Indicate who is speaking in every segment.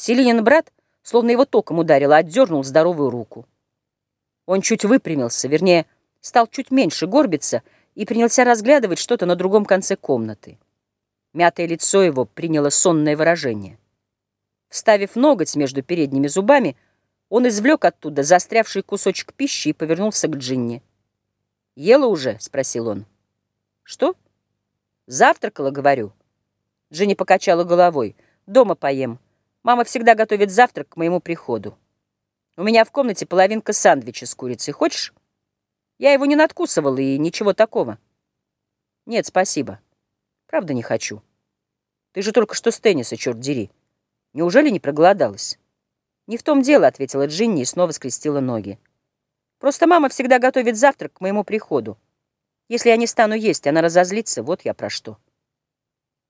Speaker 1: Селинин брат, словно его током ударило, отдернул здоровую руку. Он чуть выпрямился, вернее, стал чуть меньше горбиться и принялся разглядывать что-то на другом конце комнаты. Мятое лицо его приняло сонное выражение. Вставив ноготь между передними зубами, он извлек оттуда застрявший кусочек пищи и повернулся к Джинни. «Ела уже?» — спросил он. «Что?» «Завтракала, говорю». Джинни покачала головой. «Дома поем. Мама всегда готовит завтрак к моему приходу. У меня в комнате половинка сандвича с курицей. Хочешь? Я его не надкусывала и ничего такого». «Нет, спасибо. Правда не хочу. Ты же только что с тенниса, черт дери. Неужели не проголодалась?» «Не в том дело», — ответила Джинни и снова скрестила ноги. «Просто мама всегда готовит завтрак к моему приходу. Если я не стану есть, она разозлится, вот я про что».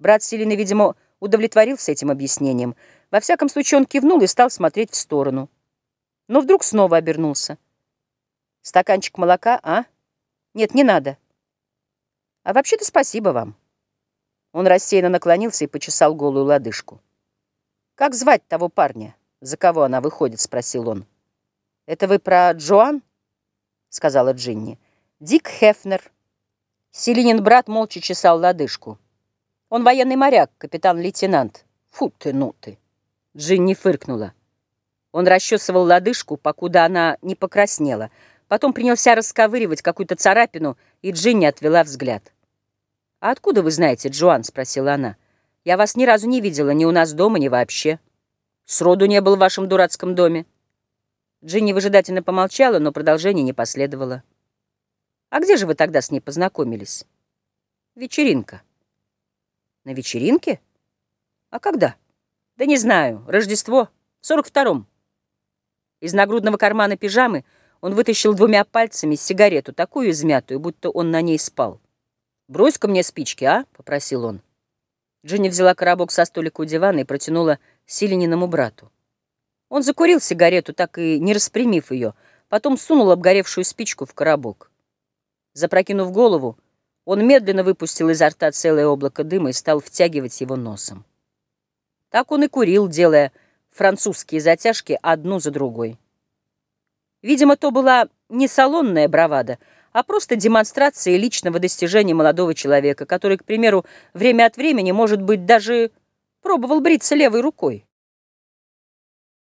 Speaker 1: Брат Селины, видимо, удовлетворился этим объяснением. Во всяком случае, он кивнул и стал смотреть в сторону. Но вдруг снова обернулся. «Стаканчик молока, а? Нет, не надо. А вообще-то спасибо вам». Он рассеянно наклонился и почесал голую лодыжку. «Как звать того парня?» «За кого она выходит?» — спросил он. «Это вы про Джоан?» — сказала Джинни. «Дик Хефнер». Селинин брат молча чесал лодыжку. «Он военный моряк, капитан-лейтенант». «Фу ты, ну ты!» Джинни фыркнула. Он расчесывал лодыжку, покуда она не покраснела. Потом принялся расковыривать какую-то царапину, и Джинни отвела взгляд. «А откуда вы знаете, Джоан?» — спросила она. «Я вас ни разу не видела, ни у нас дома, ни вообще». Сроду не был в вашем дурацком доме. Джинни выжидательно помолчала, но продолжение не последовало. А где же вы тогда с ней познакомились? Вечеринка. На вечеринке? А когда? Да не знаю. Рождество. В сорок втором. Из нагрудного кармана пижамы он вытащил двумя пальцами сигарету, такую измятую, будто он на ней спал. «Брось-ка мне спички, а?» — попросил он. Джинни взяла коробок со столика у дивана и протянула Селининому брату. Он закурил сигарету, так и не распрямив ее, потом сунул обгоревшую спичку в коробок. Запрокинув голову, он медленно выпустил изо рта целое облако дыма и стал втягивать его носом. Так он и курил, делая французские затяжки одну за другой. Видимо, то была не салонная бравада, а просто демонстрация личного достижения молодого человека, который, к примеру, время от времени, может быть, даже Пробовал бриться левой рукой.